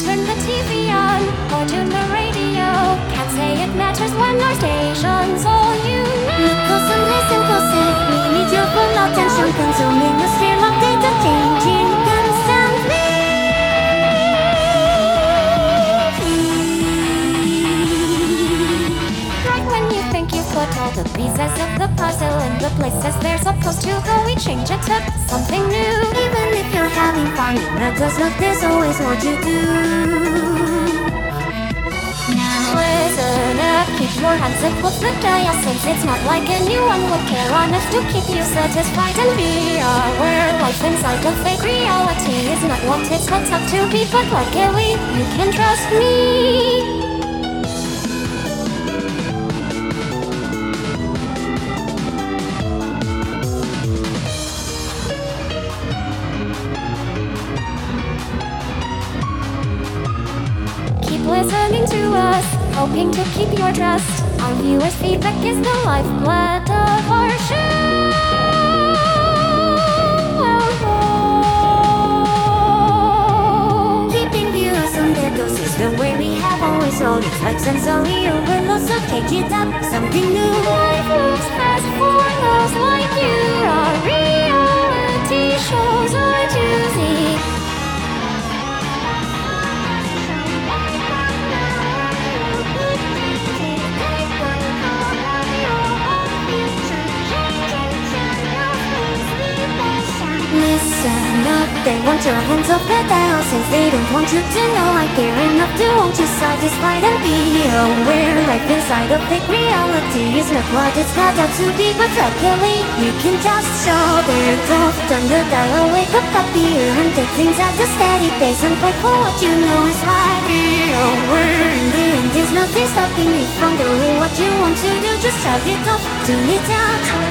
Turn the TV on or tune the radio. Can't say it matters when our station's all you know. Close listen closely. We need your full attention. Consuming the puzzle in the places they're supposed to go, we change it to something new. Even if you're having fun, that does not there's always more to do. Now Listen up, keep your hands up with the dial since it's not like anyone would care enough to keep you satisfied and be aware life inside a fake reality is not what it's called up to be, but luckily you can trust me. Listening to us, hoping to keep your trust. Our viewers' feedback is the lifeblood of our show. keeping viewers on their toes is the way we have always rolled. It's like sensory overload, so take it up, something new. They want your hands off the dial Since they don't want you to know. I care enough to want you satisfied and be aware. Life inside of fake reality is not what it's cut out to be But luckily, you can just show their off Turn the dial, wake up happier And take things at a steady pace. And fight for what you know is right Be aware, in the end there's nothing stopping you from doing what you want to do. Just shut it off, tune it out